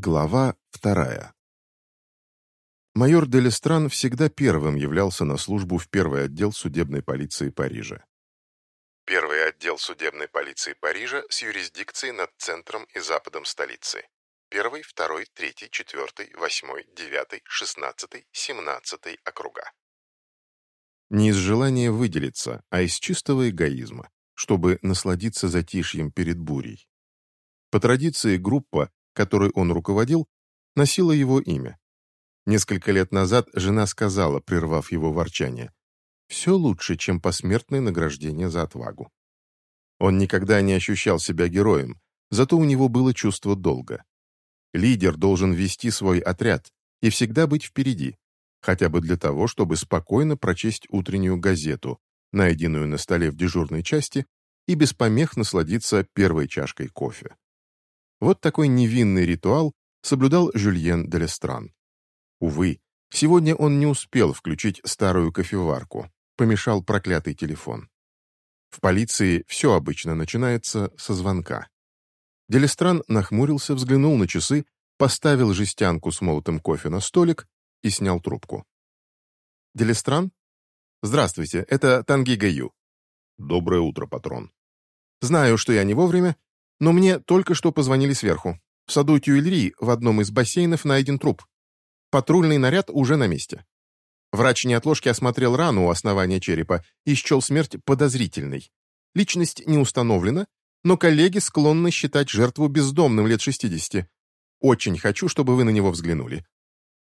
Глава вторая. Майор Делестран всегда первым являлся на службу в первый отдел судебной полиции Парижа. Первый отдел судебной полиции Парижа с юрисдикцией над центром и западом столицы. Первый, второй, третий, четвертый, восьмой, девятый, шестнадцатый, семнадцатый округа. Не из желания выделиться, а из чистого эгоизма, чтобы насладиться затишьем перед бурей. По традиции группа которой он руководил, носила его имя. Несколько лет назад жена сказала, прервав его ворчание, «Все лучше, чем посмертное награждение за отвагу». Он никогда не ощущал себя героем, зато у него было чувство долга. Лидер должен вести свой отряд и всегда быть впереди, хотя бы для того, чтобы спокойно прочесть утреннюю газету, найденную на столе в дежурной части, и без помех насладиться первой чашкой кофе. Вот такой невинный ритуал соблюдал Жюльен де Лестран. Увы, сегодня он не успел включить старую кофеварку, помешал проклятый телефон. В полиции все обычно начинается со звонка. Делестран нахмурился, взглянул на часы, поставил жестянку с молотым кофе на столик и снял трубку. «Делестран? Здравствуйте, это Танги Гаю». «Доброе утро, патрон». «Знаю, что я не вовремя, но мне только что позвонили сверху. В саду Тюильри в одном из бассейнов найден труп. Патрульный наряд уже на месте. Врач неотложки осмотрел рану у основания черепа и счел смерть подозрительной. Личность не установлена, но коллеги склонны считать жертву бездомным лет 60. Очень хочу, чтобы вы на него взглянули.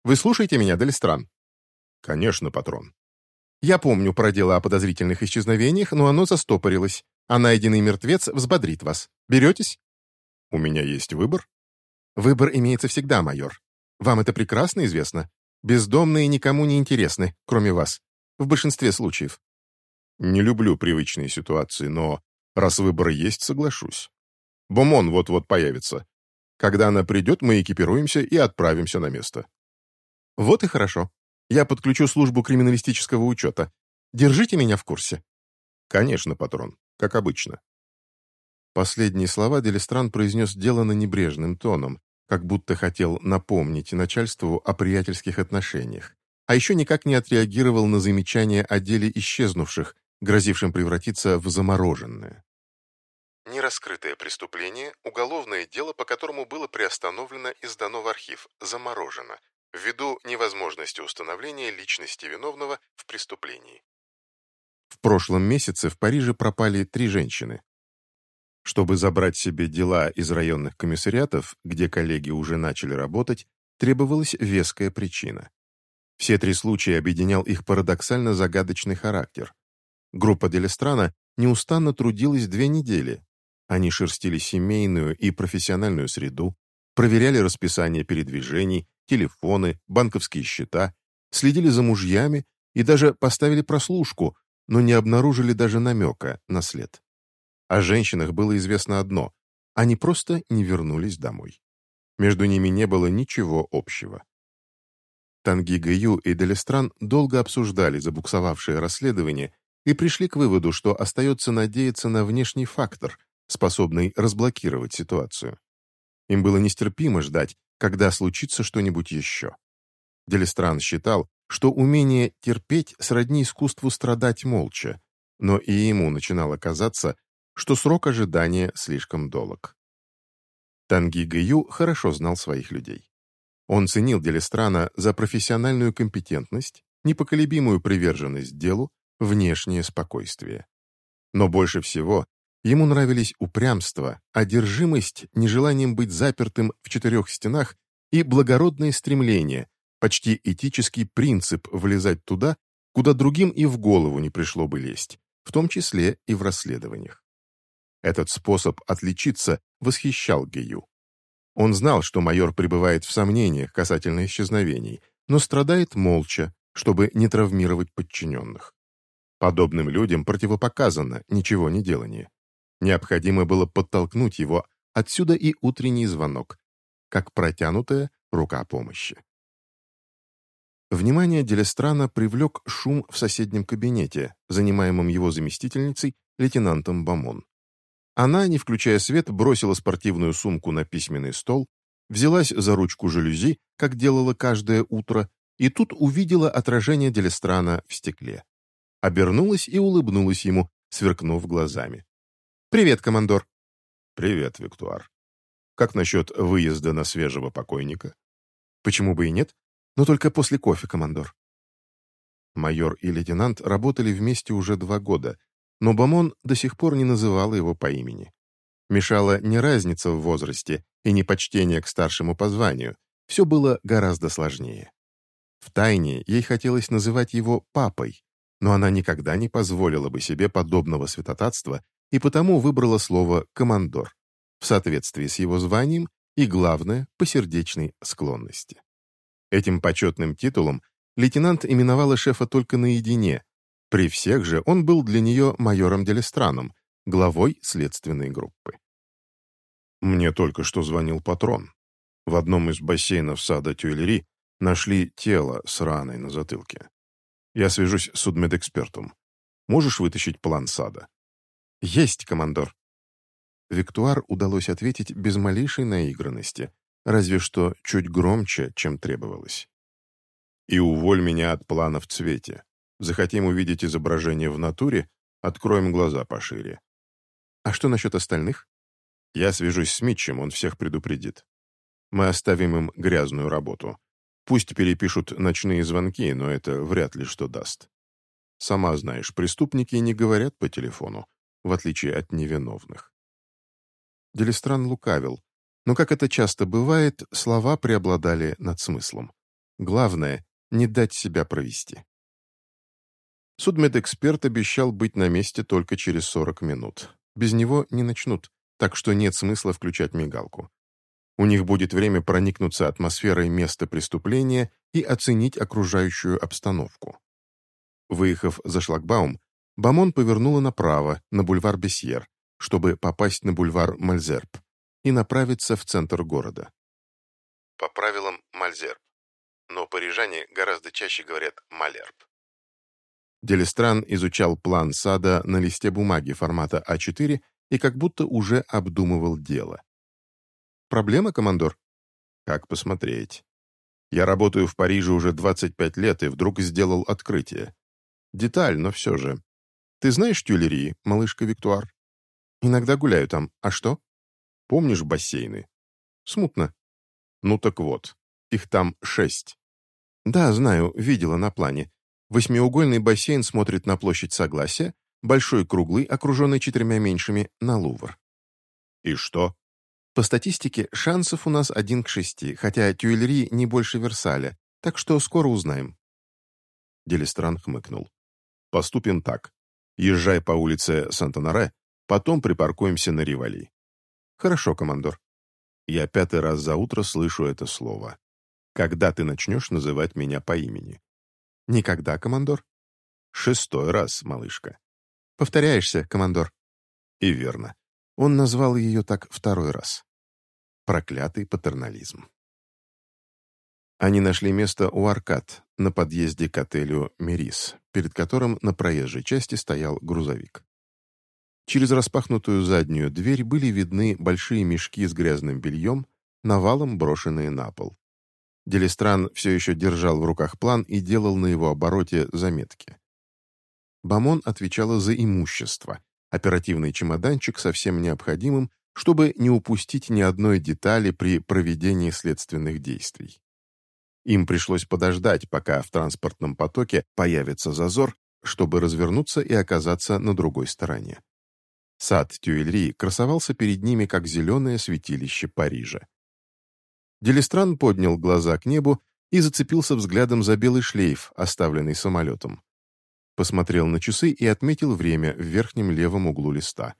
Вы слушаете меня, Делистран? Конечно, патрон. Я помню про дело о подозрительных исчезновениях, но оно застопорилось а найденный мертвец взбодрит вас. Беретесь?» «У меня есть выбор?» «Выбор имеется всегда, майор. Вам это прекрасно известно. Бездомные никому не интересны, кроме вас. В большинстве случаев». «Не люблю привычные ситуации, но раз выбор есть, соглашусь. Бомон вот-вот появится. Когда она придет, мы экипируемся и отправимся на место». «Вот и хорошо. Я подключу службу криминалистического учета. Держите меня в курсе». «Конечно, патрон как обычно. Последние слова Делистран произнес делано небрежным тоном, как будто хотел напомнить начальству о приятельских отношениях, а еще никак не отреагировал на замечание о деле исчезнувших, грозившем превратиться в замороженное. Нераскрытое преступление – уголовное дело, по которому было приостановлено и сдано в архив, заморожено, ввиду невозможности установления личности виновного в преступлении. В прошлом месяце в Париже пропали три женщины. Чтобы забрать себе дела из районных комиссариатов, где коллеги уже начали работать, требовалась веская причина. Все три случая объединял их парадоксально загадочный характер. Группа Делестрана неустанно трудилась две недели. Они шерстили семейную и профессиональную среду, проверяли расписание передвижений, телефоны, банковские счета, следили за мужьями и даже поставили прослушку, но не обнаружили даже намека на след. О женщинах было известно одно – они просто не вернулись домой. Между ними не было ничего общего. Танги Гаю и Делестран долго обсуждали забуксовавшее расследование и пришли к выводу, что остается надеяться на внешний фактор, способный разблокировать ситуацию. Им было нестерпимо ждать, когда случится что-нибудь еще. Делестран считал, что умение терпеть сродни искусству страдать молча, но и ему начинало казаться, что срок ожидания слишком долг. Танги Гаю хорошо знал своих людей. Он ценил Делестрана за профессиональную компетентность, непоколебимую приверженность делу, внешнее спокойствие. Но больше всего ему нравились упрямство, одержимость нежеланием быть запертым в четырех стенах и благородное стремление, почти этический принцип влезать туда, куда другим и в голову не пришло бы лезть, в том числе и в расследованиях. Этот способ отличиться восхищал Гею. Он знал, что майор пребывает в сомнениях касательно исчезновений, но страдает молча, чтобы не травмировать подчиненных. Подобным людям противопоказано ничего не делание. Необходимо было подтолкнуть его, отсюда и утренний звонок, как протянутая рука помощи. Внимание Делестрана привлек шум в соседнем кабинете, занимаемом его заместительницей, лейтенантом Бамон. Она, не включая свет, бросила спортивную сумку на письменный стол, взялась за ручку жалюзи, как делала каждое утро, и тут увидела отражение Делестрана в стекле. Обернулась и улыбнулась ему, сверкнув глазами. «Привет, командор!» «Привет, Виктуар. Как насчет выезда на свежего покойника?» «Почему бы и нет? Но только после кофе, командор». Майор и лейтенант работали вместе уже два года, но Бамон до сих пор не называла его по имени. Мешала не разница в возрасте и не почтение к старшему по званию, все было гораздо сложнее. Втайне ей хотелось называть его папой, но она никогда не позволила бы себе подобного святотатства и потому выбрала слово «командор» в соответствии с его званием и, главное, по сердечной склонности. Этим почетным титулом лейтенант именовала шефа только наедине. При всех же он был для нее майором Делестраном, главой следственной группы. Мне только что звонил патрон. В одном из бассейнов сада Тюэлери нашли тело с раной на затылке. Я свяжусь с судмедэкспертом. Можешь вытащить план сада? Есть, командор. Виктуар удалось ответить без малейшей наигранности, разве что чуть громче, чем требовалось. И уволь меня от плана в цвете. Захотим увидеть изображение в натуре, откроем глаза пошире. А что насчет остальных? Я свяжусь с Митчем, он всех предупредит. Мы оставим им грязную работу. Пусть перепишут ночные звонки, но это вряд ли что даст. Сама знаешь, преступники не говорят по телефону, в отличие от невиновных. Делистран лукавил, но, как это часто бывает, слова преобладали над смыслом. Главное — не дать себя провести. Судмедэксперт обещал быть на месте только через 40 минут. Без него не начнут, так что нет смысла включать мигалку. У них будет время проникнуться атмосферой места преступления и оценить окружающую обстановку. Выехав за шлагбаум, Бамон повернула направо, на бульвар Бесьер, чтобы попасть на бульвар Мальзерб и направиться в центр города. По правилам Мальзерб, но парижане гораздо чаще говорят Малерб. Делестран изучал план сада на листе бумаги формата А4 и как будто уже обдумывал дело. Проблема, командор? Как посмотреть. Я работаю в Париже уже 25 лет и вдруг сделал открытие. Деталь, но все же. Ты знаешь Тюлери, малышка Виктуар? Иногда гуляю там. А что? Помнишь бассейны? Смутно. Ну так вот, их там шесть. Да, знаю, видела на плане. Восьмиугольный бассейн смотрит на площадь Согласия, большой круглый, окруженный четырьмя меньшими, на Лувр. И что? По статистике, шансов у нас один к шести, хотя Тюильри не больше Версаля, так что скоро узнаем». Делистран хмыкнул. «Поступим так. Езжай по улице Сантанаре, потом припаркуемся на Ривали». «Хорошо, командор». Я пятый раз за утро слышу это слово. Когда ты начнешь называть меня по имени? Никогда, командор. Шестой раз, малышка. Повторяешься, командор. И верно. Он назвал ее так второй раз. Проклятый патернализм. Они нашли место у аркад, на подъезде к отелю «Мерис», перед которым на проезжей части стоял грузовик. Через распахнутую заднюю дверь были видны большие мешки с грязным бельем, навалом брошенные на пол. Делистран все еще держал в руках план и делал на его обороте заметки. Бамон отвечала за имущество, оперативный чемоданчик со всем необходимым, чтобы не упустить ни одной детали при проведении следственных действий. Им пришлось подождать, пока в транспортном потоке появится зазор, чтобы развернуться и оказаться на другой стороне. Сад Тюильри красовался перед ними, как зеленое святилище Парижа. Делистран поднял глаза к небу и зацепился взглядом за белый шлейф, оставленный самолетом. Посмотрел на часы и отметил время в верхнем левом углу листа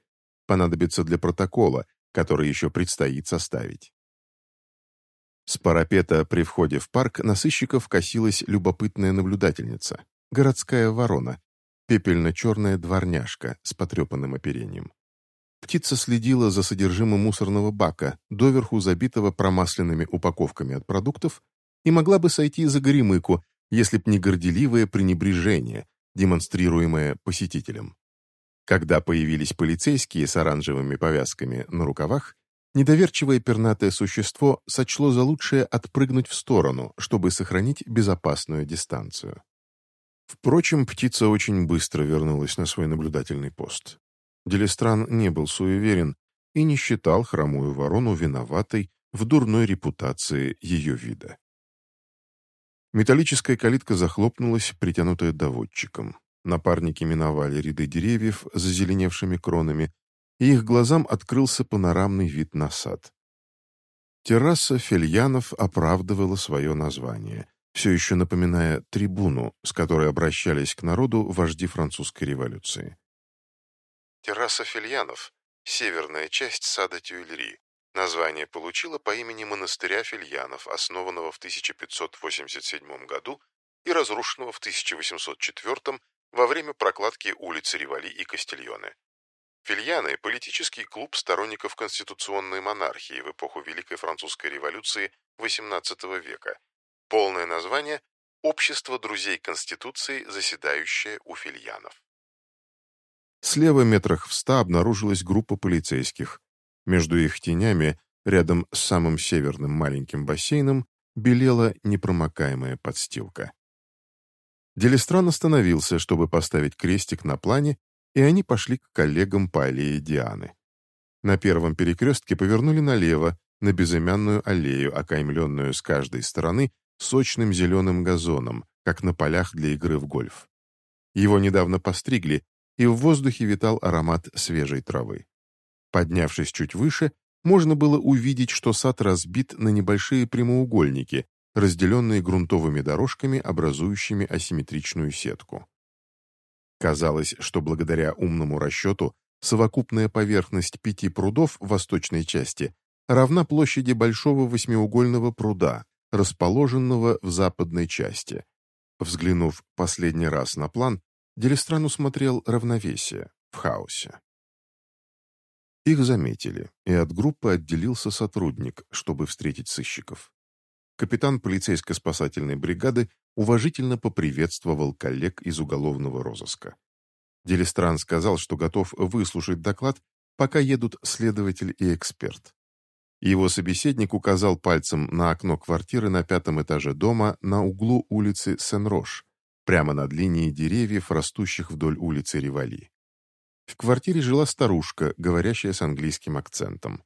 понадобится для протокола, который еще предстоит составить. С парапета при входе в парк на сыщиков косилась любопытная наблюдательница, городская ворона, пепельно-черная дворняжка с потрепанным оперением. Птица следила за содержимым мусорного бака, доверху забитого промасленными упаковками от продуктов, и могла бы сойти за горемыку, если б не горделивое пренебрежение, демонстрируемое посетителям. Когда появились полицейские с оранжевыми повязками на рукавах, недоверчивое пернатое существо сочло за лучшее отпрыгнуть в сторону, чтобы сохранить безопасную дистанцию. Впрочем, птица очень быстро вернулась на свой наблюдательный пост. Делистран не был суеверен и не считал хромую ворону виноватой в дурной репутации ее вида. Металлическая калитка захлопнулась, притянутая доводчиком. Напарники миновали ряды деревьев с зазеленевшими кронами, и их глазам открылся панорамный вид на сад. Терраса Фельянов оправдывала свое название, все еще напоминая трибуну, с которой обращались к народу вожди французской революции. Терраса Фельянов – северная часть сада Тюильри. Название получила по имени монастыря Фельянов, основанного в 1587 году и разрушенного в 1804 во время прокладки улицы Ривали и Кастильоне. Фильяны – политический клуб сторонников конституционной монархии в эпоху Великой Французской революции XVIII века. Полное название – Общество друзей Конституции, заседающее у Фильянов. Слева метрах в ста обнаружилась группа полицейских. Между их тенями, рядом с самым северным маленьким бассейном, белела непромокаемая подстилка. Делистран остановился, чтобы поставить крестик на плане, и они пошли к коллегам по аллее Дианы. На первом перекрестке повернули налево, на безымянную аллею, окаймленную с каждой стороны сочным зеленым газоном, как на полях для игры в гольф. Его недавно постригли, и в воздухе витал аромат свежей травы. Поднявшись чуть выше, можно было увидеть, что сад разбит на небольшие прямоугольники, разделенные грунтовыми дорожками, образующими асимметричную сетку. Казалось, что благодаря умному расчету совокупная поверхность пяти прудов в восточной части равна площади большого восьмиугольного пруда, расположенного в западной части. Взглянув последний раз на план, Делистран усмотрел равновесие в хаосе. Их заметили, и от группы отделился сотрудник, чтобы встретить сыщиков капитан полицейско-спасательной бригады уважительно поприветствовал коллег из уголовного розыска. Делистран сказал, что готов выслушать доклад, пока едут следователь и эксперт. Его собеседник указал пальцем на окно квартиры на пятом этаже дома на углу улицы Сен-Рош, прямо над линией деревьев, растущих вдоль улицы Ривали. В квартире жила старушка, говорящая с английским акцентом.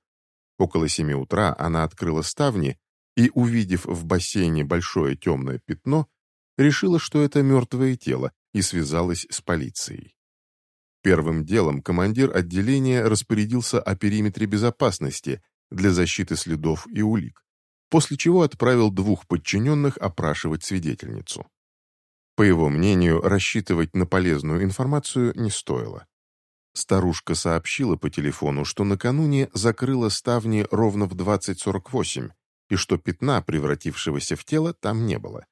Около семи утра она открыла ставни и, увидев в бассейне большое темное пятно, решила, что это мертвое тело, и связалась с полицией. Первым делом командир отделения распорядился о периметре безопасности для защиты следов и улик, после чего отправил двух подчиненных опрашивать свидетельницу. По его мнению, рассчитывать на полезную информацию не стоило. Старушка сообщила по телефону, что накануне закрыла ставни ровно в 20.48, и что пятна, превратившегося в тело, там не было.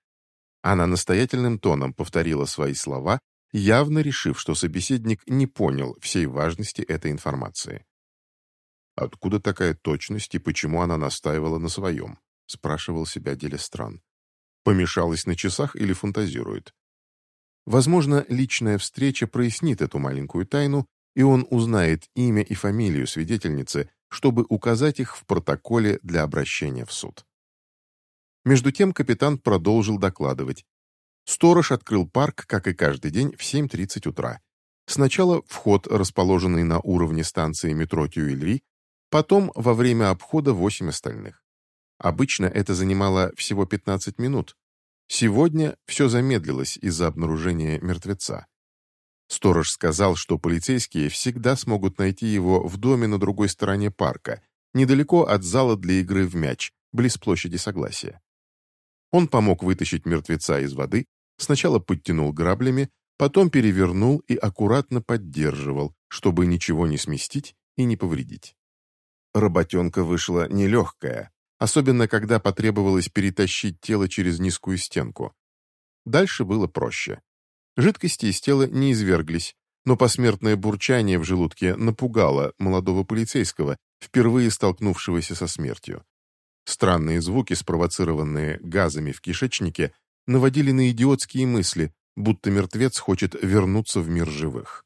Она настоятельным тоном повторила свои слова, явно решив, что собеседник не понял всей важности этой информации. «Откуда такая точность и почему она настаивала на своем?» — спрашивал себя Делестран. «Помешалась на часах или фантазирует?» Возможно, личная встреча прояснит эту маленькую тайну, и он узнает имя и фамилию свидетельницы, чтобы указать их в протоколе для обращения в суд. Между тем капитан продолжил докладывать. Сторож открыл парк, как и каждый день, в 7.30 утра. Сначала вход, расположенный на уровне станции метро Тюильри, потом во время обхода 8 остальных. Обычно это занимало всего 15 минут. Сегодня все замедлилось из-за обнаружения мертвеца. Сторож сказал, что полицейские всегда смогут найти его в доме на другой стороне парка, недалеко от зала для игры в мяч, близ площади Согласия. Он помог вытащить мертвеца из воды, сначала подтянул граблями, потом перевернул и аккуратно поддерживал, чтобы ничего не сместить и не повредить. Работенка вышла нелегкая, особенно когда потребовалось перетащить тело через низкую стенку. Дальше было проще. Жидкости из тела не изверглись, но посмертное бурчание в желудке напугало молодого полицейского, впервые столкнувшегося со смертью. Странные звуки, спровоцированные газами в кишечнике, наводили на идиотские мысли, будто мертвец хочет вернуться в мир живых.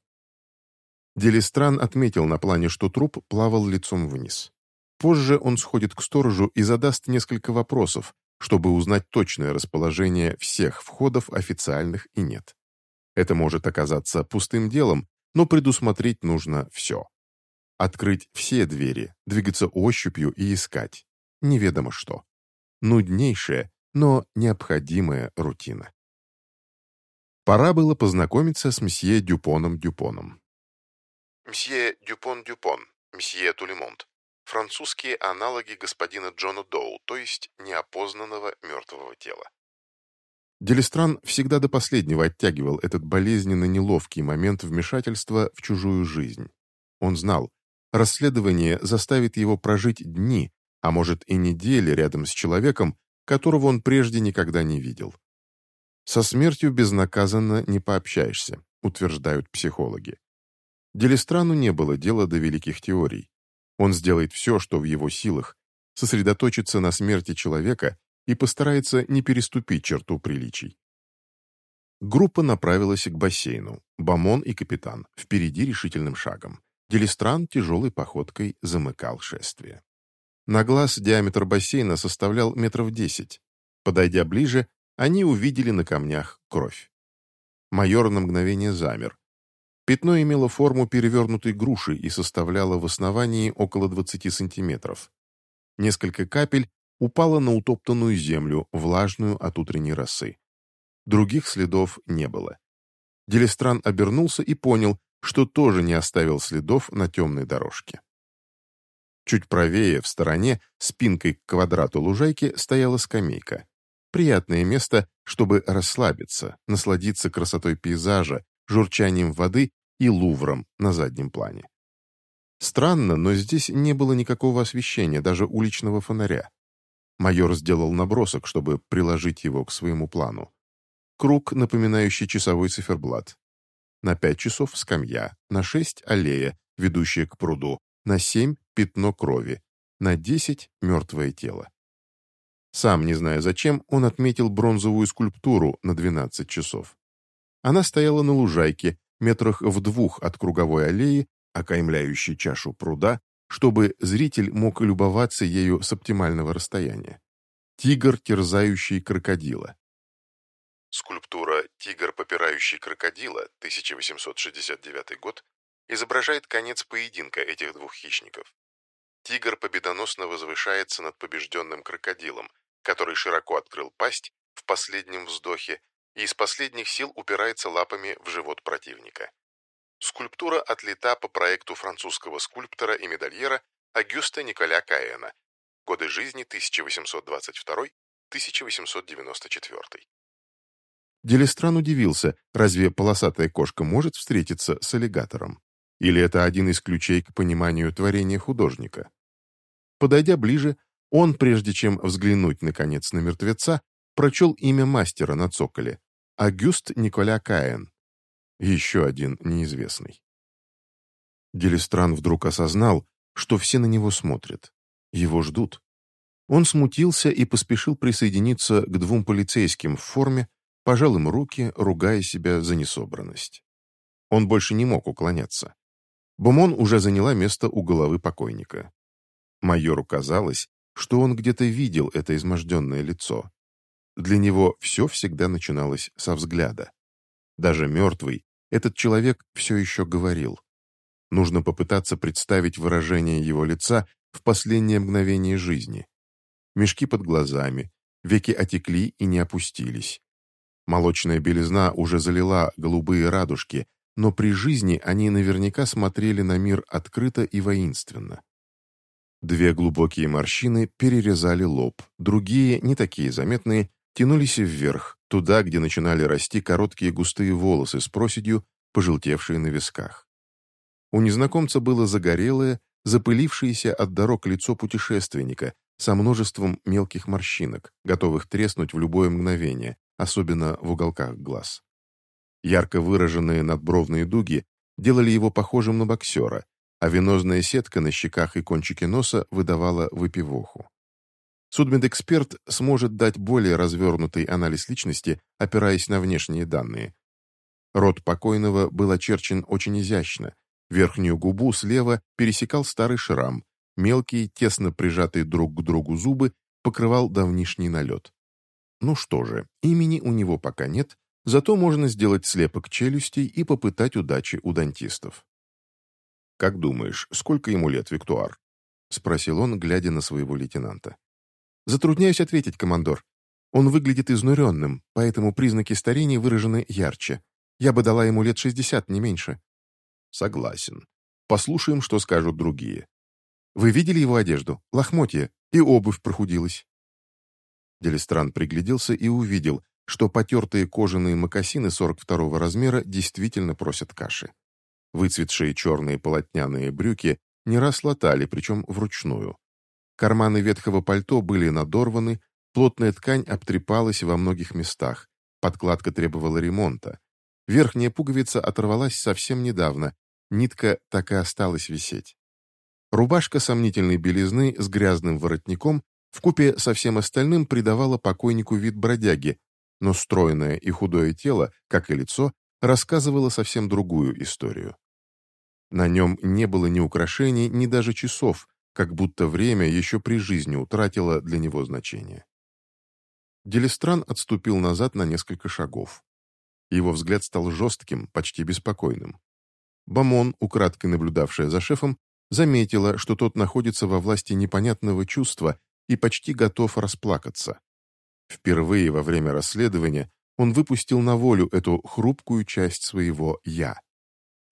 Делистран отметил на плане, что труп плавал лицом вниз. Позже он сходит к сторожу и задаст несколько вопросов, чтобы узнать точное расположение всех входов официальных и нет. Это может оказаться пустым делом, но предусмотреть нужно все. Открыть все двери, двигаться ощупью и искать. Неведомо что. Нуднейшая, но необходимая рутина. Пора было познакомиться с мсье Дюпоном Дюпоном. Мсье Дюпон-Дюпон, мсье Тулемонт. Французские аналоги господина Джона Доу, то есть неопознанного мертвого тела. Делистран всегда до последнего оттягивал этот болезненно неловкий момент вмешательства в чужую жизнь. Он знал, расследование заставит его прожить дни, а может и недели рядом с человеком, которого он прежде никогда не видел. Со смертью безнаказанно не пообщаешься, утверждают психологи. Делистрану не было дела до великих теорий. Он сделает все, что в его силах, сосредоточится на смерти человека и постарается не переступить черту приличий. Группа направилась к бассейну. Бамон и капитан впереди решительным шагом. Делистран тяжелой походкой замыкал шествие. На глаз диаметр бассейна составлял метров десять. Подойдя ближе, они увидели на камнях кровь. Майор на мгновение замер. Пятно имело форму перевернутой груши и составляло в основании около 20 сантиметров. Несколько капель упало на утоптанную землю, влажную от утренней росы. Других следов не было. Делистран обернулся и понял, что тоже не оставил следов на темной дорожке. Чуть правее, в стороне, спинкой к квадрату лужайки, стояла скамейка. Приятное место, чтобы расслабиться, насладиться красотой пейзажа, журчанием воды и лувром на заднем плане. Странно, но здесь не было никакого освещения, даже уличного фонаря. Майор сделал набросок, чтобы приложить его к своему плану. Круг, напоминающий часовой циферблат. На пять часов скамья, на шесть аллея, ведущая к пруду, на семь пятно крови, на десять мертвое тело. Сам, не зная зачем, он отметил бронзовую скульптуру на двенадцать часов. Она стояла на лужайке, метрах в двух от круговой аллеи, окаймляющей чашу пруда, чтобы зритель мог любоваться ею с оптимального расстояния. Тигр, терзающий крокодила. Скульптура «Тигр, попирающий крокодила» 1869 год изображает конец поединка этих двух хищников. Тигр победоносно возвышается над побежденным крокодилом, который широко открыл пасть в последнем вздохе и из последних сил упирается лапами в живот противника. Скульптура отлита по проекту французского скульптора и медальера Агюста Николя Каэна. Годы жизни 1822-1894. Делистран удивился, разве полосатая кошка может встретиться с аллигатором? Или это один из ключей к пониманию творения художника? Подойдя ближе, он, прежде чем взглянуть, наконец, на мертвеца, прочел имя мастера на цоколе Агюст Николя Каэн. Еще один неизвестный. Делистран вдруг осознал, что все на него смотрят. Его ждут. Он смутился и поспешил присоединиться к двум полицейским в форме, пожал им руки, ругая себя за несобранность. Он больше не мог уклоняться. Бумон уже заняла место у головы покойника. Майору казалось, что он где-то видел это изможденное лицо. Для него все всегда начиналось со взгляда. Даже мертвый, этот человек все еще говорил. Нужно попытаться представить выражение его лица в последнее мгновение жизни. Мешки под глазами, веки отекли и не опустились. Молочная белизна уже залила голубые радужки, но при жизни они наверняка смотрели на мир открыто и воинственно. Две глубокие морщины перерезали лоб, другие, не такие заметные, тянулись вверх, туда, где начинали расти короткие густые волосы с проседью, пожелтевшие на висках. У незнакомца было загорелое, запылившееся от дорог лицо путешественника со множеством мелких морщинок, готовых треснуть в любое мгновение, особенно в уголках глаз. Ярко выраженные надбровные дуги делали его похожим на боксера, а венозная сетка на щеках и кончике носа выдавала выпивоху. Судмедэксперт сможет дать более развернутый анализ личности, опираясь на внешние данные. Рот покойного был очерчен очень изящно. Верхнюю губу слева пересекал старый шрам, Мелкие, тесно прижатые друг к другу зубы покрывал давнишний налет. Ну что же, имени у него пока нет, зато можно сделать слепок челюстей и попытать удачи у дантистов. «Как думаешь, сколько ему лет, Виктуар?» — спросил он, глядя на своего лейтенанта. «Затрудняюсь ответить, командор. Он выглядит изнуренным, поэтому признаки старения выражены ярче. Я бы дала ему лет шестьдесят, не меньше». «Согласен. Послушаем, что скажут другие. Вы видели его одежду? Лохмотья. И обувь прохудилась». Делистран пригляделся и увидел, что потертые кожаные мокасины 42-го размера действительно просят каши. Выцветшие черные полотняные брюки не раз латали, причем вручную. Карманы ветхого пальто были надорваны, плотная ткань обтрепалась во многих местах, подкладка требовала ремонта. Верхняя пуговица оторвалась совсем недавно, нитка так и осталась висеть. Рубашка сомнительной белизны с грязным воротником вкупе со всем остальным придавала покойнику вид бродяги, но стройное и худое тело, как и лицо, рассказывало совсем другую историю. На нем не было ни украшений, ни даже часов, как будто время еще при жизни утратило для него значение. Делистран отступил назад на несколько шагов. Его взгляд стал жестким, почти беспокойным. Бамон, украдкой наблюдавшая за шефом, заметила, что тот находится во власти непонятного чувства и почти готов расплакаться. Впервые во время расследования он выпустил на волю эту хрупкую часть своего «я».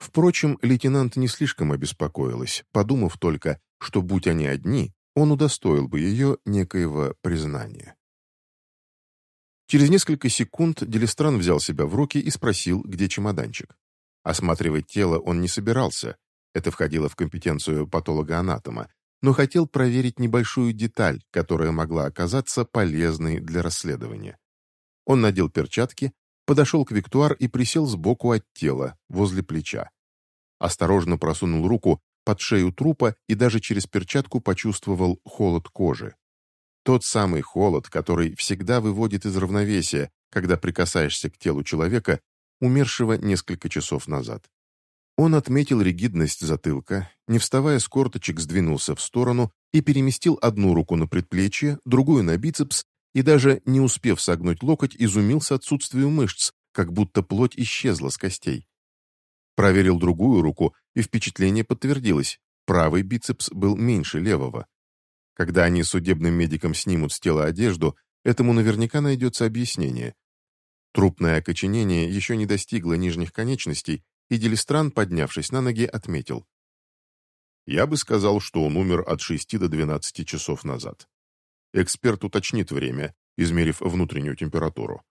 Впрочем, лейтенант не слишком обеспокоилась, подумав только, что, будь они одни, он удостоил бы ее некоего признания. Через несколько секунд Делистран взял себя в руки и спросил, где чемоданчик. Осматривать тело он не собирался, это входило в компетенцию патолога-анатома, но хотел проверить небольшую деталь, которая могла оказаться полезной для расследования. Он надел перчатки, подошел к Виктуар и присел сбоку от тела, возле плеча. Осторожно просунул руку под шею трупа и даже через перчатку почувствовал холод кожи. Тот самый холод, который всегда выводит из равновесия, когда прикасаешься к телу человека, умершего несколько часов назад. Он отметил ригидность затылка, не вставая с корточек, сдвинулся в сторону и переместил одну руку на предплечье, другую на бицепс, и даже, не успев согнуть локоть, изумился отсутствию мышц, как будто плоть исчезла с костей. Проверил другую руку, и впечатление подтвердилось. Правый бицепс был меньше левого. Когда они судебным медикам снимут с тела одежду, этому наверняка найдется объяснение. Трупное окоченение еще не достигло нижних конечностей, и Делистран, поднявшись на ноги, отметил. «Я бы сказал, что он умер от 6 до 12 часов назад. Эксперт уточнит время, измерив внутреннюю температуру».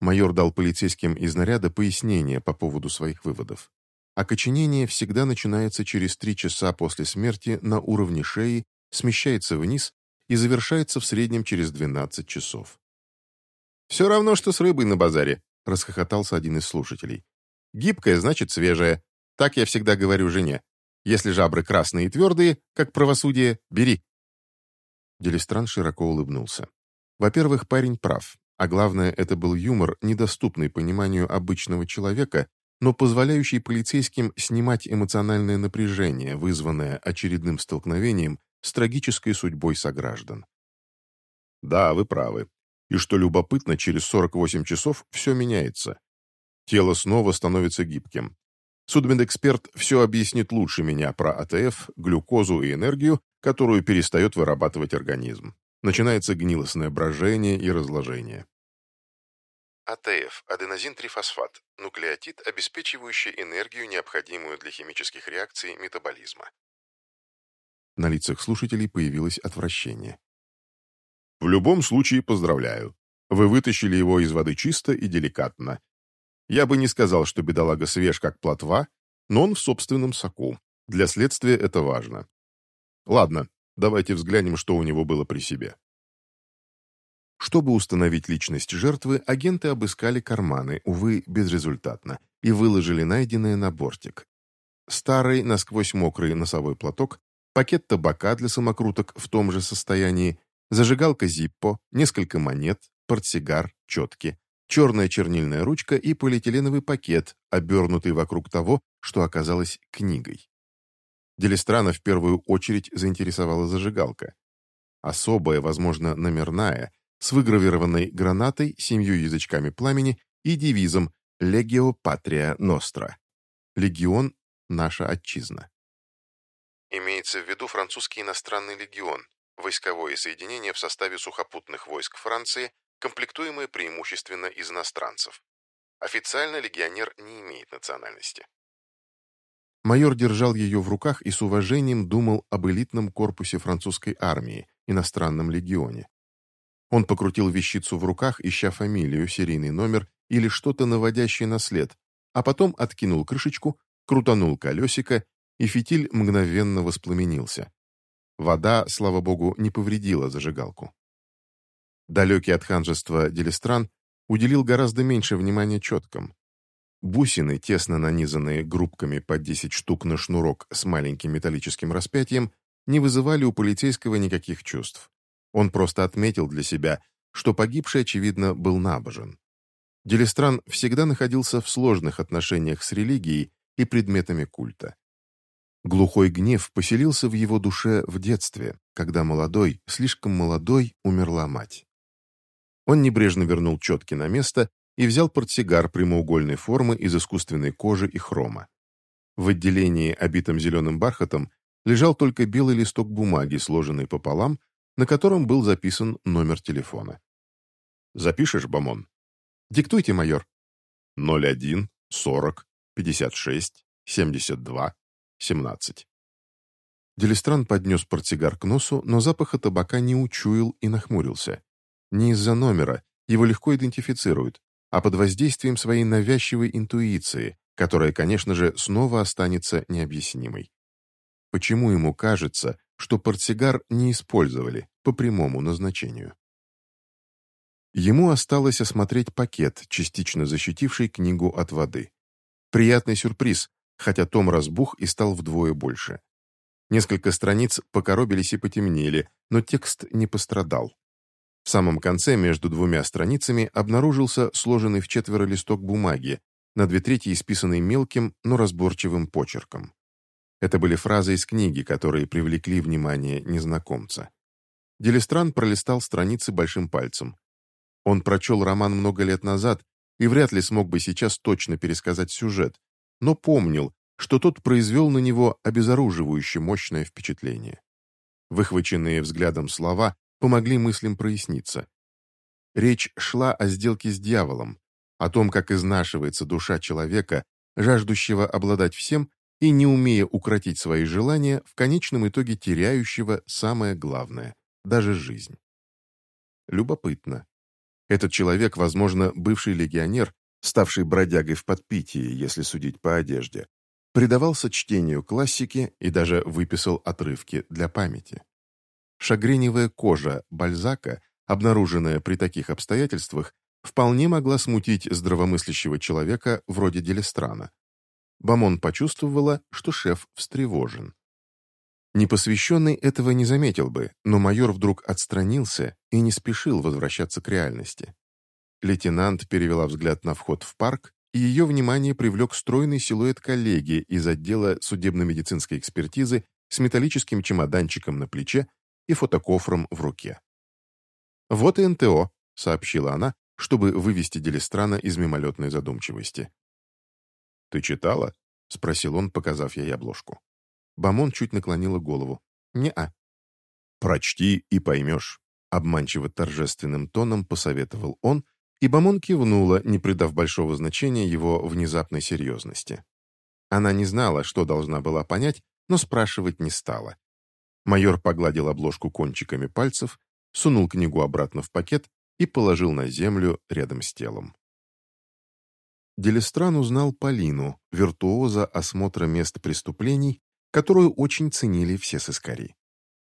Майор дал полицейским из наряда пояснение по поводу своих выводов. Окоченение всегда начинается через три часа после смерти на уровне шеи, смещается вниз и завершается в среднем через 12 часов. «Все равно, что с рыбой на базаре», — расхохотался один из слушателей. Гибкая значит свежая. Так я всегда говорю жене. Если жабры красные и твердые, как правосудие, бери. Делистран широко улыбнулся. Во-первых, парень прав. А главное, это был юмор, недоступный пониманию обычного человека, но позволяющий полицейским снимать эмоциональное напряжение, вызванное очередным столкновением с трагической судьбой сограждан. Да, вы правы. И что любопытно, через 48 часов все меняется. Тело снова становится гибким. Судмедэксперт все объяснит лучше меня про АТФ, глюкозу и энергию, которую перестает вырабатывать организм. Начинается гнилостное брожение и разложение. АТФ – аденозин-трифосфат, нуклеотид, обеспечивающий энергию, необходимую для химических реакций метаболизма. На лицах слушателей появилось отвращение. В любом случае поздравляю. Вы вытащили его из воды чисто и деликатно, я бы не сказал, что бедолага свеж, как плотва, но он в собственном соку. Для следствия это важно. Ладно, давайте взглянем, что у него было при себе. Чтобы установить личность жертвы, агенты обыскали карманы, увы, безрезультатно, и выложили найденное на бортик. Старый, насквозь мокрый носовой платок, пакет табака для самокруток в том же состоянии, зажигалка Зиппо, несколько монет, портсигар, четки, черная чернильная ручка и полиэтиленовый пакет, обернутый вокруг того, что оказалось книгой. Делистрана в первую очередь заинтересовала зажигалка. Особая, возможно, номерная, с выгравированной гранатой, семью язычками пламени и девизом «Legio Patria Nostra» — «Легион — наша отчизна». Имеется в виду французский иностранный легион, войсковое соединение в составе сухопутных войск Франции, комплектуемое преимущественно из иностранцев. Официально легионер не имеет национальности. Майор держал ее в руках и с уважением думал об элитном корпусе французской армии, иностранном легионе. Он покрутил вещицу в руках, ища фамилию, серийный номер или что-то наводящее на след, а потом откинул крышечку, крутанул колесико, и фитиль мгновенно воспламенился. Вода, слава богу, не повредила зажигалку. Далекий от ханжества Делистран уделил гораздо меньше внимания четкам. Бусины, тесно нанизанные группками по 10 штук на шнурок с маленьким металлическим распятием, не вызывали у полицейского никаких чувств. Он просто отметил для себя, что погибший, очевидно, был набожен. Делистран всегда находился в сложных отношениях с религией и предметами культа. Глухой гнев поселился в его душе в детстве, когда молодой, слишком молодой, умерла мать. Он небрежно вернул четки на место и взял портсигар прямоугольной формы из искусственной кожи и хрома. В отделении, обитом зеленым бархатом, лежал только белый листок бумаги, сложенный пополам, на котором был записан номер телефона. «Запишешь, Бамон?» «Диктуйте, майор». 01 40 56 72 17. Делистран поднес портсигар к носу, но запаха табака не учуял и нахмурился. Не из-за номера, его легко идентифицируют, а под воздействием своей навязчивой интуиции, которая, конечно же, снова останется необъяснимой почему ему кажется, что портсигар не использовали по прямому назначению. Ему осталось осмотреть пакет, частично защитивший книгу от воды. Приятный сюрприз, хотя том разбух и стал вдвое больше. Несколько страниц покоробились и потемнели, но текст не пострадал. В самом конце между двумя страницами обнаружился сложенный в четверо листок бумаги, на две трети исписанный мелким, но разборчивым почерком. Это были фразы из книги, которые привлекли внимание незнакомца. Делистран пролистал страницы большим пальцем. Он прочел роман много лет назад и вряд ли смог бы сейчас точно пересказать сюжет, но помнил, что тот произвел на него обезоруживающе мощное впечатление. Выхваченные взглядом слова помогли мыслям проясниться. Речь шла о сделке с дьяволом, о том, как изнашивается душа человека, жаждущего обладать всем и, не умея укротить свои желания, в конечном итоге теряющего самое главное – даже жизнь. Любопытно. Этот человек, возможно, бывший легионер, ставший бродягой в подпитии, если судить по одежде, предавался чтению классики и даже выписал отрывки для памяти. Шагреневая кожа Бальзака, обнаруженная при таких обстоятельствах, вполне могла смутить здравомыслящего человека вроде Делестрана, Бамон почувствовала, что шеф встревожен. Непосвященный этого не заметил бы, но майор вдруг отстранился и не спешил возвращаться к реальности. Лейтенант перевела взгляд на вход в парк, и ее внимание привлек стройный силуэт коллеги из отдела судебно-медицинской экспертизы с металлическим чемоданчиком на плече и фотокофром в руке. «Вот и НТО», — сообщила она, чтобы вывести Делистрана из мимолетной задумчивости. «Ты читала?» — спросил он, показав ей обложку. Бамон чуть наклонила голову. «Не-а». «Прочти и поймешь», — обманчиво торжественным тоном посоветовал он, и Бамон кивнула, не придав большого значения его внезапной серьезности. Она не знала, что должна была понять, но спрашивать не стала. Майор погладил обложку кончиками пальцев, сунул книгу обратно в пакет и положил на землю рядом с телом. Делестран узнал Полину, виртуоза осмотра мест преступлений, которую очень ценили все сыскари.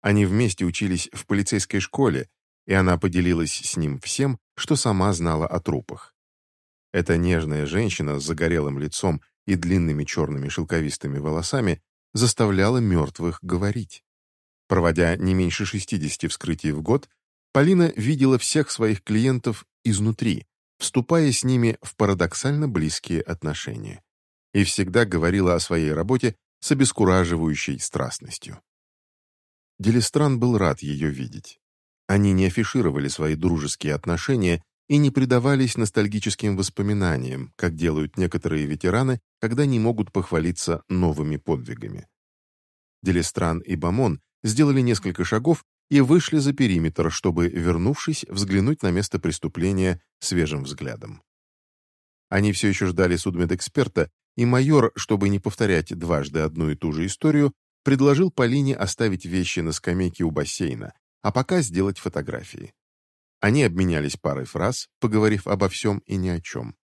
Они вместе учились в полицейской школе, и она поделилась с ним всем, что сама знала о трупах. Эта нежная женщина с загорелым лицом и длинными черными шелковистыми волосами заставляла мертвых говорить. Проводя не меньше 60 вскрытий в год, Полина видела всех своих клиентов изнутри, вступая с ними в парадоксально близкие отношения. И всегда говорила о своей работе с обескураживающей страстностью. Делистран был рад ее видеть. Они не афишировали свои дружеские отношения и не предавались ностальгическим воспоминаниям, как делают некоторые ветераны, когда не могут похвалиться новыми подвигами. Делистран и Бамон сделали несколько шагов и вышли за периметр, чтобы, вернувшись, взглянуть на место преступления свежим взглядом. Они все еще ждали судмедэксперта, и майор, чтобы не повторять дважды одну и ту же историю, предложил Полине оставить вещи на скамейке у бассейна, а пока сделать фотографии. Они обменялись парой фраз, поговорив обо всем и ни о чем.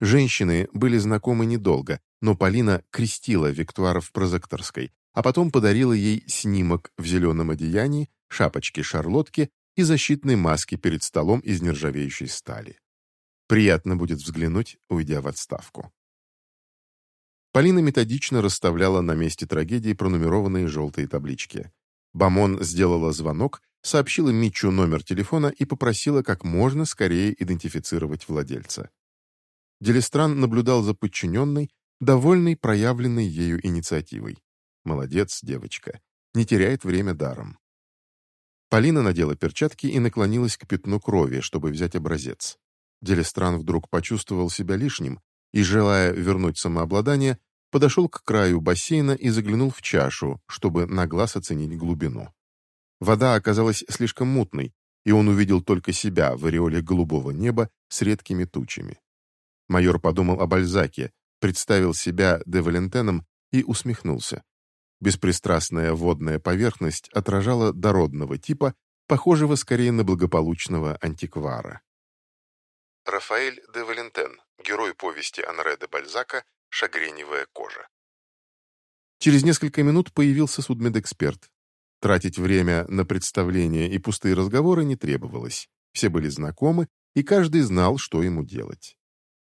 Женщины были знакомы недолго, но Полина крестила Виктуара в прозекторской, а потом подарила ей снимок в зеленом одеянии, шапочке шарлотки и защитной маске перед столом из нержавеющей стали. Приятно будет взглянуть, уйдя в отставку. Полина методично расставляла на месте трагедии пронумерованные желтые таблички. Бамон сделала звонок, сообщила Митчу номер телефона и попросила как можно скорее идентифицировать владельца. Делистран наблюдал за подчиненной, довольной проявленной ею инициативой. Молодец, девочка. Не теряет время даром. Полина надела перчатки и наклонилась к пятну крови, чтобы взять образец. Делистран вдруг почувствовал себя лишним и, желая вернуть самообладание, подошел к краю бассейна и заглянул в чашу, чтобы на глаз оценить глубину. Вода оказалась слишком мутной, и он увидел только себя в ореоле голубого неба с редкими тучами. Майор подумал о Бальзаке, представил себя де Валентеном и усмехнулся. Беспристрастная водная поверхность отражала дородного типа, похожего скорее на благополучного антиквара. Рафаэль де Валентен, герой повести Анре де Бальзака «Шагреневая кожа». Через несколько минут появился судмедэксперт, Тратить время на представления и пустые разговоры не требовалось. Все были знакомы, и каждый знал, что ему делать.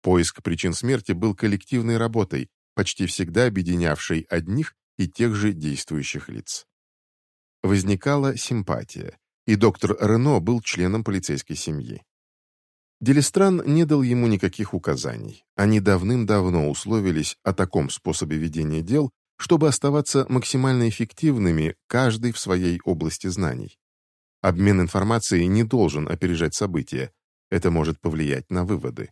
Поиск причин смерти был коллективной работой, почти всегда объединявшей одних и тех же действующих лиц. Возникала симпатия, и доктор Рено был членом полицейской семьи. Делистран не дал ему никаких указаний. Они давным-давно условились о таком способе ведения дел, чтобы оставаться максимально эффективными, каждый в своей области знаний. Обмен информацией не должен опережать события, это может повлиять на выводы.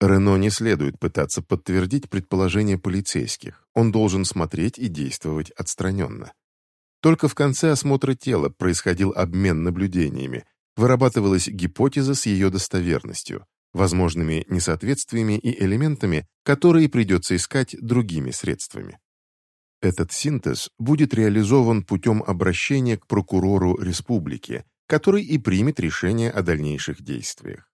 Рено не следует пытаться подтвердить предположения полицейских, он должен смотреть и действовать отстраненно. Только в конце осмотра тела происходил обмен наблюдениями, вырабатывалась гипотеза с ее достоверностью, возможными несоответствиями и элементами, которые придется искать другими средствами. Этот синтез будет реализован путем обращения к прокурору республики, который и примет решение о дальнейших действиях.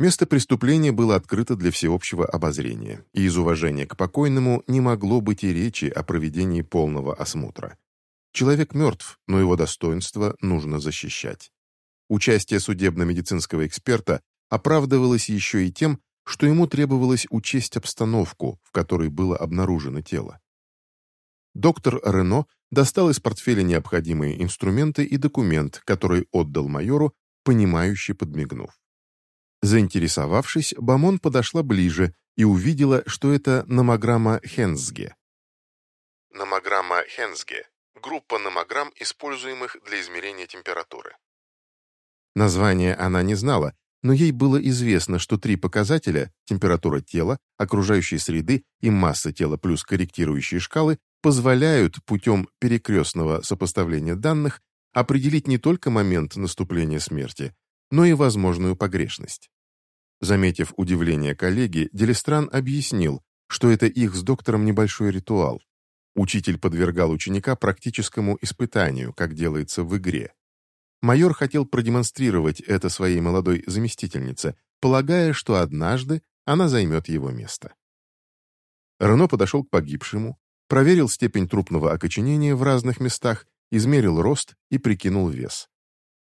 Место преступления было открыто для всеобщего обозрения, и из уважения к покойному не могло быть и речи о проведении полного осмотра. Человек мертв, но его достоинство нужно защищать. Участие судебно-медицинского эксперта оправдывалось еще и тем, что ему требовалось учесть обстановку, в которой было обнаружено тело. Доктор Рено достал из портфеля необходимые инструменты и документ, который отдал майору, понимающе подмигнув. Заинтересовавшись, Бамон подошла ближе и увидела, что это номограмма Хенсге. Номограмма Хенсге – группа номограмм, используемых для измерения температуры. Название она не знала, но ей было известно, что три показателя – температура тела, окружающей среды и масса тела плюс корректирующие шкалы – позволяют путем перекрестного сопоставления данных определить не только момент наступления смерти, но и возможную погрешность. Заметив удивление коллеги, Делистран объяснил, что это их с доктором небольшой ритуал. Учитель подвергал ученика практическому испытанию, как делается в игре. Майор хотел продемонстрировать это своей молодой заместительнице, полагая, что однажды она займет его место. Рено подошел к погибшему, проверил степень трупного окоченения в разных местах, измерил рост и прикинул вес.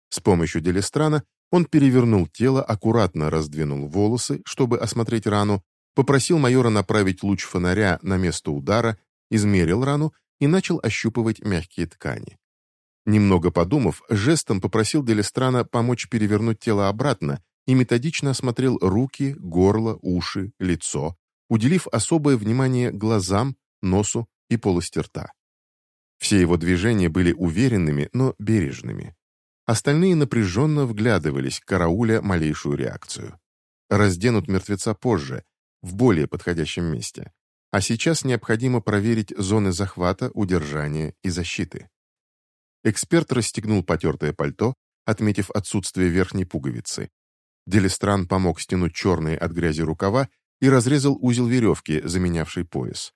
С помощью делестрана он перевернул тело, аккуратно раздвинул волосы, чтобы осмотреть рану, попросил майора направить луч фонаря на место удара, измерил рану и начал ощупывать мягкие ткани. Немного подумав, жестом попросил Делестрана помочь перевернуть тело обратно и методично осмотрел руки, горло, уши, лицо, уделив особое внимание глазам, носу и полости рта. Все его движения были уверенными, но бережными. Остальные напряженно вглядывались, карауля малейшую реакцию. Разденут мертвеца позже, в более подходящем месте. А сейчас необходимо проверить зоны захвата, удержания и защиты. Эксперт расстегнул потертое пальто, отметив отсутствие верхней пуговицы. Делистран помог стянуть черные от грязи рукава и разрезал узел веревки, заменявший пояс.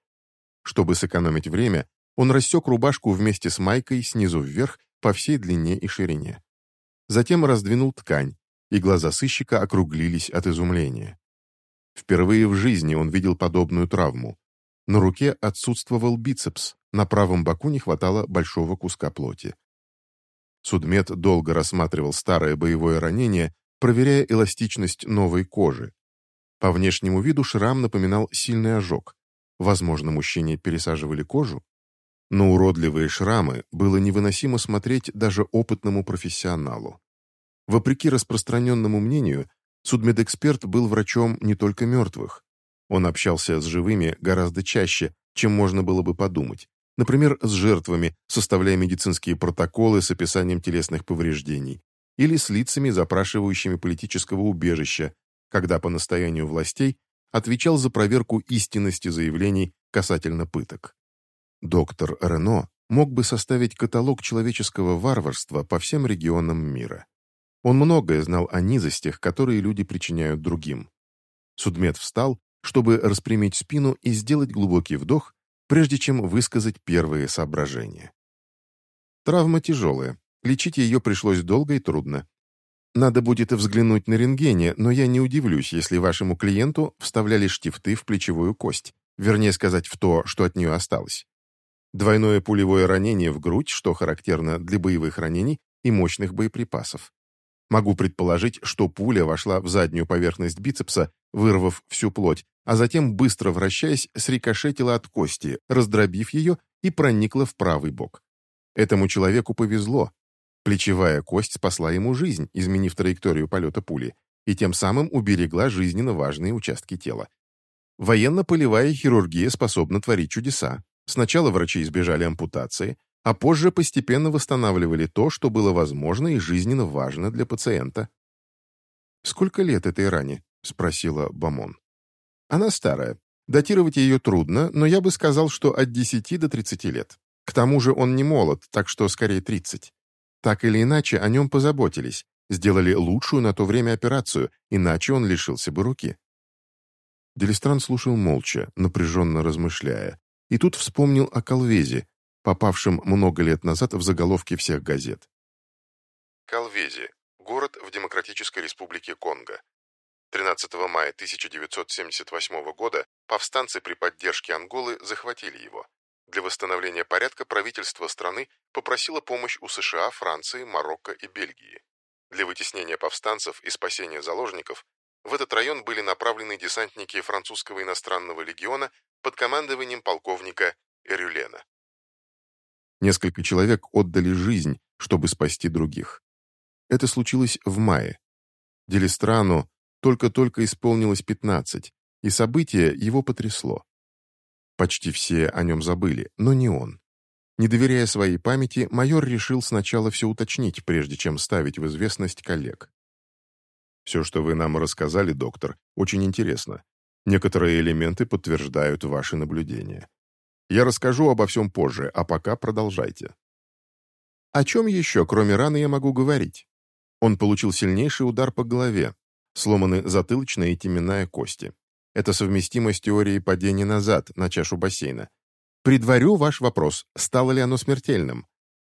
Чтобы сэкономить время, он рассек рубашку вместе с майкой снизу вверх по всей длине и ширине. Затем раздвинул ткань, и глаза сыщика округлились от изумления. Впервые в жизни он видел подобную травму. На руке отсутствовал бицепс, на правом боку не хватало большого куска плоти. Судмед долго рассматривал старое боевое ранение, проверяя эластичность новой кожи. По внешнему виду шрам напоминал сильный ожог. Возможно, мужчине пересаживали кожу? На уродливые шрамы было невыносимо смотреть даже опытному профессионалу. Вопреки распространенному мнению, судмедэксперт был врачом не только мертвых. Он общался с живыми гораздо чаще, чем можно было бы подумать. Например, с жертвами, составляя медицинские протоколы с описанием телесных повреждений, или с лицами, запрашивающими политического убежища, когда по настоянию властей отвечал за проверку истинности заявлений касательно пыток. Доктор Рено мог бы составить каталог человеческого варварства по всем регионам мира. Он многое знал о низостях, которые люди причиняют другим. Судмед встал, чтобы распрямить спину и сделать глубокий вдох, прежде чем высказать первые соображения. Травма тяжелая. Лечить ее пришлось долго и трудно. Надо будет взглянуть на рентгене, но я не удивлюсь, если вашему клиенту вставляли штифты в плечевую кость, вернее сказать, в то, что от нее осталось. Двойное пулевое ранение в грудь, что характерно для боевых ранений и мощных боеприпасов. Могу предположить, что пуля вошла в заднюю поверхность бицепса, вырвав всю плоть, а затем, быстро вращаясь, срикошетила от кости, раздробив ее и проникла в правый бок. Этому человеку повезло. Плечевая кость спасла ему жизнь, изменив траекторию полета пули, и тем самым уберегла жизненно важные участки тела. Военно-полевая хирургия способна творить чудеса. Сначала врачи избежали ампутации, а позже постепенно восстанавливали то, что было возможно и жизненно важно для пациента. «Сколько лет этой ране?» — спросила Бамон. «Она старая. Датировать ее трудно, но я бы сказал, что от 10 до 30 лет. К тому же он не молод, так что скорее 30. Так или иначе, о нем позаботились, сделали лучшую на то время операцию, иначе он лишился бы руки». Делистран слушал молча, напряженно размышляя, и тут вспомнил о Калвезе, попавшим много лет назад в заголовки всех газет. Калвези – город в Демократической Республике Конго. 13 мая 1978 года повстанцы при поддержке Анголы захватили его. Для восстановления порядка правительство страны попросило помощь у США, Франции, Марокко и Бельгии. Для вытеснения повстанцев и спасения заложников в этот район были направлены десантники французского иностранного легиона под командованием полковника Эрюлена. Несколько человек отдали жизнь, чтобы спасти других. Это случилось в мае. Делистрану только-только исполнилось 15, и событие его потрясло. Почти все о нем забыли, но не он. Не доверяя своей памяти, майор решил сначала все уточнить, прежде чем ставить в известность коллег. «Все, что вы нам рассказали, доктор, очень интересно. Некоторые элементы подтверждают ваши наблюдения. Я расскажу обо всем позже, а пока продолжайте. О чем еще, кроме раны, я могу говорить? Он получил сильнейший удар по голове, сломаны затылочная и теменная кости. Это совместимо с теорией падения назад на чашу бассейна. Предварю ваш вопрос, стало ли оно смертельным.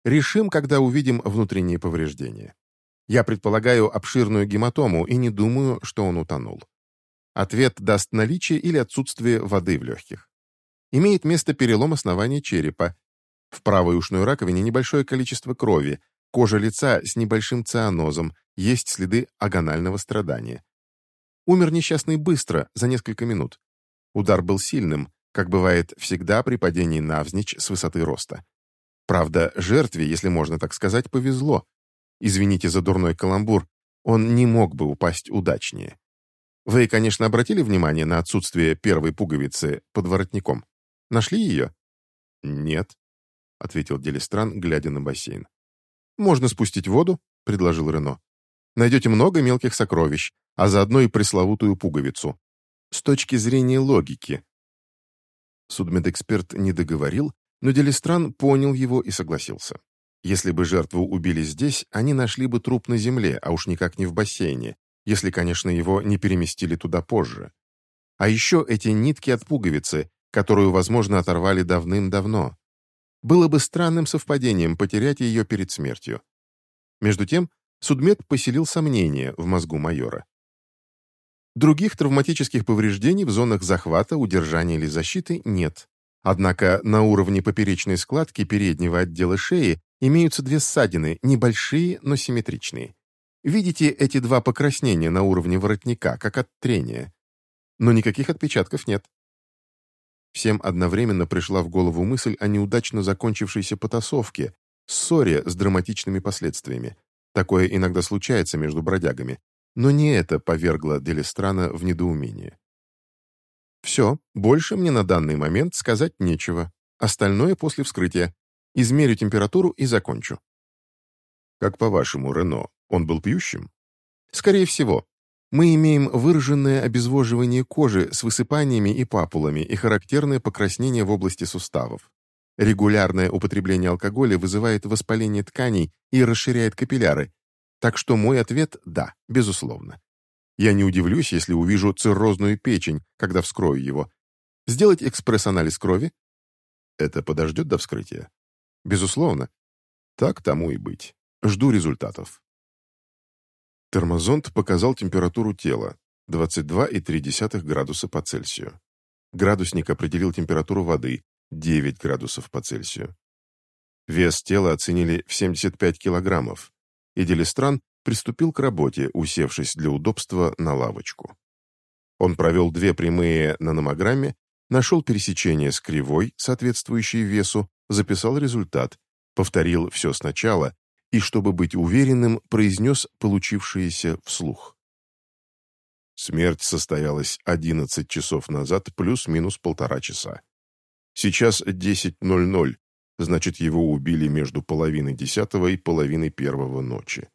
Решим, когда увидим внутренние повреждения. Я предполагаю обширную гематому и не думаю, что он утонул. Ответ даст наличие или отсутствие воды в легких имеет место перелом основания черепа. В правой ушной раковине небольшое количество крови, кожа лица с небольшим цианозом, есть следы агонального страдания. Умер несчастный быстро, за несколько минут. Удар был сильным, как бывает всегда при падении навзничь с высоты роста. Правда, жертве, если можно так сказать, повезло. Извините за дурной каламбур, он не мог бы упасть удачнее. Вы, конечно, обратили внимание на отсутствие первой пуговицы под воротником? Нашли ее?» «Нет», — ответил Делистран, глядя на бассейн. «Можно спустить воду», — предложил Рено. «Найдете много мелких сокровищ, а заодно и пресловутую пуговицу. С точки зрения логики». Судмедэксперт не договорил, но Делистран понял его и согласился. Если бы жертву убили здесь, они нашли бы труп на земле, а уж никак не в бассейне, если, конечно, его не переместили туда позже. А еще эти нитки от пуговицы, которую, возможно, оторвали давным-давно. Было бы странным совпадением потерять ее перед смертью. Между тем, судмед поселил сомнения в мозгу майора. Других травматических повреждений в зонах захвата, удержания или защиты нет. Однако на уровне поперечной складки переднего отдела шеи имеются две ссадины, небольшие, но симметричные. Видите эти два покраснения на уровне воротника, как от трения? Но никаких отпечатков нет. Всем одновременно пришла в голову мысль о неудачно закончившейся потасовке, ссоре с драматичными последствиями. Такое иногда случается между бродягами. Но не это повергло Делестрана в недоумение. «Все, больше мне на данный момент сказать нечего. Остальное после вскрытия. Измерю температуру и закончу». «Как по-вашему, Рено, он был пьющим?» «Скорее всего. Мы имеем выраженное обезвоживание кожи с высыпаниями и папулами и характерное покраснение в области суставов. Регулярное употребление алкоголя вызывает воспаление тканей и расширяет капилляры, так что мой ответ – да, безусловно. Я не удивлюсь, если увижу циррозную печень, когда вскрою его. Сделать экспресс-анализ крови? Это подождет до вскрытия? Безусловно. Так тому и быть. Жду результатов. Термозонд показал температуру тела 22,3 градуса по Цельсию. Градусник определил температуру воды 9 градусов по Цельсию. Вес тела оценили в 75 килограммов, и Делистран приступил к работе, усевшись для удобства на лавочку. Он провел две прямые на номограмме, нашел пересечение с кривой, соответствующей весу, записал результат, повторил все сначала и, чтобы быть уверенным, произнес получившееся вслух. Смерть состоялась 11 часов назад плюс-минус полтора часа. Сейчас 10.00, значит, его убили между половиной десятого и половиной первого ночи.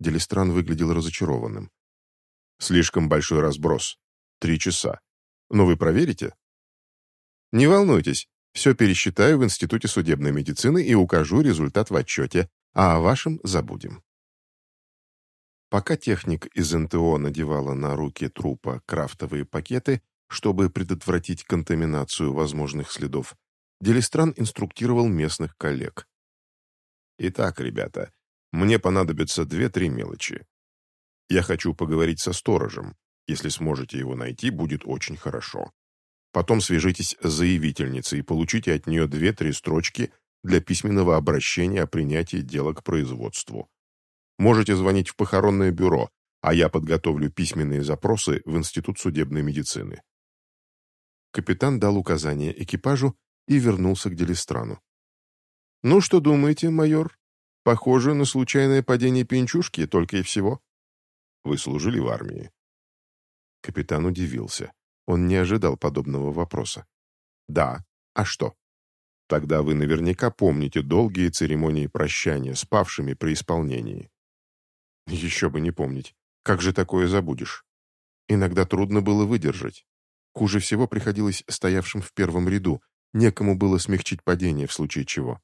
Делистран выглядел разочарованным. Слишком большой разброс. Три часа. Но вы проверите? Не волнуйтесь, все пересчитаю в Институте судебной медицины и укажу результат в отчете, а о вашем забудем. Пока техник из НТО надевала на руки трупа крафтовые пакеты, чтобы предотвратить контаминацию возможных следов, Делистран инструктировал местных коллег. «Итак, ребята, мне понадобятся две-три мелочи. Я хочу поговорить со сторожем. Если сможете его найти, будет очень хорошо. Потом свяжитесь с заявительницей и получите от нее две-три строчки для письменного обращения о принятии дела к производству. Можете звонить в похоронное бюро, а я подготовлю письменные запросы в Институт судебной медицины. Капитан дал указание экипажу и вернулся к Делистрану. «Ну, что думаете, майор? Похоже на случайное падение пенчушки, только и всего». «Вы служили в армии?» Капитан удивился. Он не ожидал подобного вопроса. «Да. А что?» Тогда вы наверняка помните долгие церемонии прощания с павшими при исполнении. Еще бы не помнить. Как же такое забудешь? Иногда трудно было выдержать. Хуже всего приходилось стоявшим в первом ряду. Некому было смягчить падение в случае чего.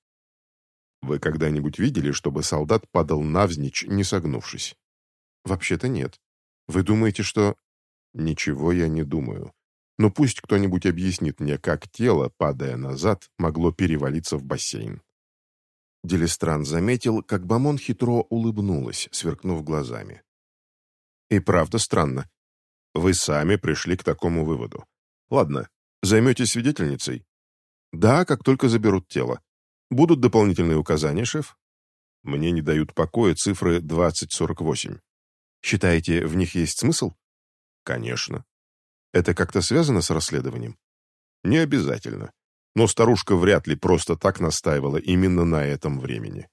Вы когда-нибудь видели, чтобы солдат падал навзничь, не согнувшись? Вообще-то нет. Вы думаете, что... Ничего я не думаю. Но пусть кто-нибудь объяснит мне, как тело, падая назад, могло перевалиться в бассейн. Делистран заметил, как Бамон хитро улыбнулась, сверкнув глазами. «И правда странно. Вы сами пришли к такому выводу. Ладно, займетесь свидетельницей?» «Да, как только заберут тело. Будут дополнительные указания, шеф?» «Мне не дают покоя цифры 2048. Считаете, в них есть смысл?» «Конечно. Это как-то связано с расследованием? Не обязательно. Но старушка вряд ли просто так настаивала именно на этом времени.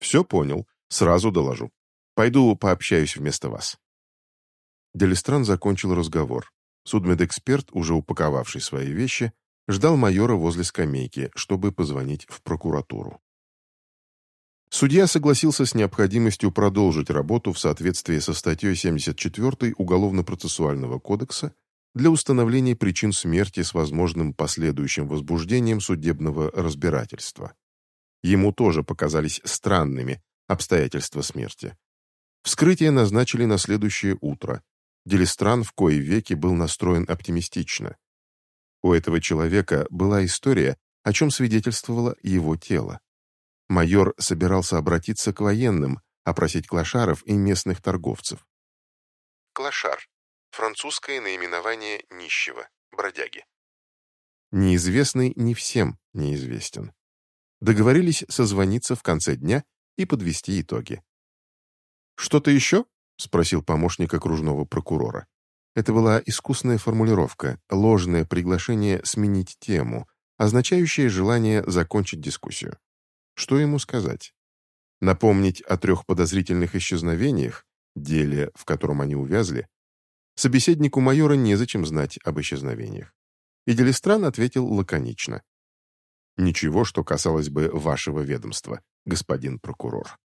Все понял, сразу доложу. Пойду пообщаюсь вместо вас. Делистран закончил разговор. Судмедэксперт, уже упаковавший свои вещи, ждал майора возле скамейки, чтобы позвонить в прокуратуру. Судья согласился с необходимостью продолжить работу в соответствии со статьей 74 Уголовно-процессуального кодекса для установления причин смерти с возможным последующим возбуждением судебного разбирательства. Ему тоже показались странными обстоятельства смерти. Вскрытие назначили на следующее утро. Делистран в кои веки был настроен оптимистично. У этого человека была история, о чем свидетельствовало его тело. Майор собирался обратиться к военным, опросить клошаров и местных торговцев. Клошар. Французское наименование нищего, бродяги. Неизвестный не всем неизвестен. Договорились созвониться в конце дня и подвести итоги. «Что-то еще?» — спросил помощник окружного прокурора. Это была искусная формулировка, ложное приглашение сменить тему, означающее желание закончить дискуссию. Что ему сказать? Напомнить о трех подозрительных исчезновениях, деле, в котором они увязли? Собеседнику майора незачем знать об исчезновениях. И Делистран ответил лаконично. «Ничего, что касалось бы вашего ведомства, господин прокурор».